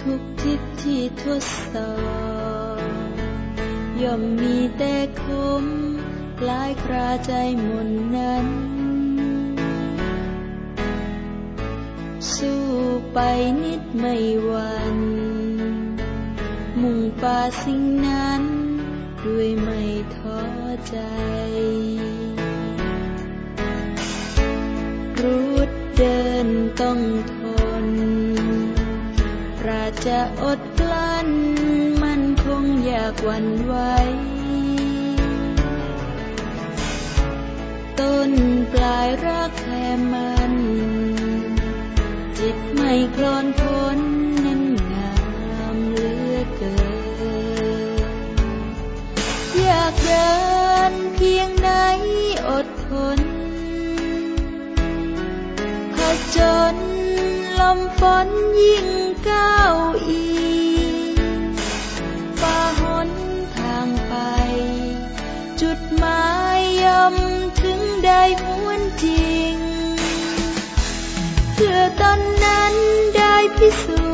ทุกทิศที่ทดสอบย่อมมีแต่คมกลายคราใจมนนั้น สู้ไปนิดไม่หวันมุ่งป่าสิ่งนั้นด้วยไม่ท้อใจ รูดเดินต้องทน จะอดกลั้น มันคงอยากวันไหวต้นปลายรักแค่มัน จิตไม่คลอนพ้นนั้นงามเหลือเกิน อยากเดินเพียงไหนอดทนผจญลมฝนยิ่ง ก้าวอีฝ่าหนทางไป จุดหมายย่อมถึงได้หวนจริง เพื่อตอนนั้นได้พิสู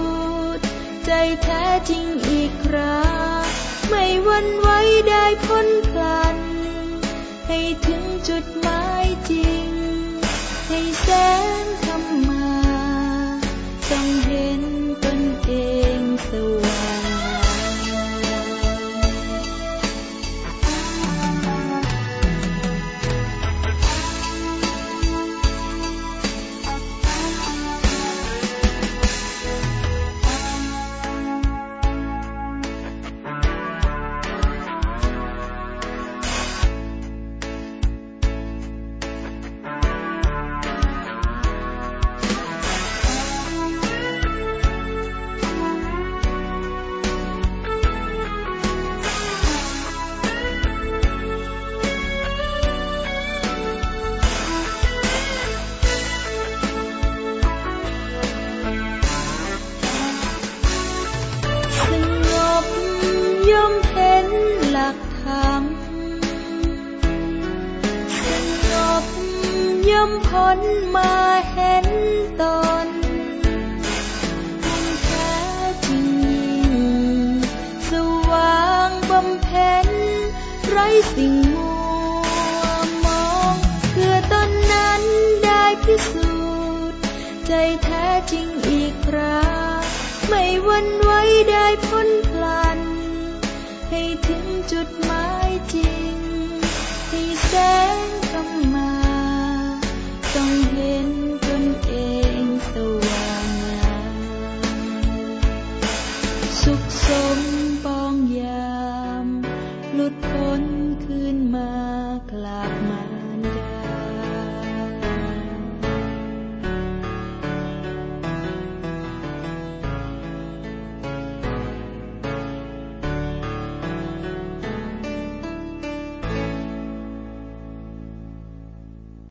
จน์ ใจแท้จริงอีกคราไม่วันไหวได้พ้นพลัน ให้ถึงจุดหมายจริง ให้แสง ย่อมพ้นมาเห็นตนมุ่งแท้จริงยิ่งสว่างบำเพ็ญไรสิ่งมัวมองเพื่อตอนนั้นได้พิสูจน์ใจแท้จริงอีกคราไม่หวันไหวได้พ้นพลัน ให้ถึงจุดหมายจริง ให้แสงเข้ามา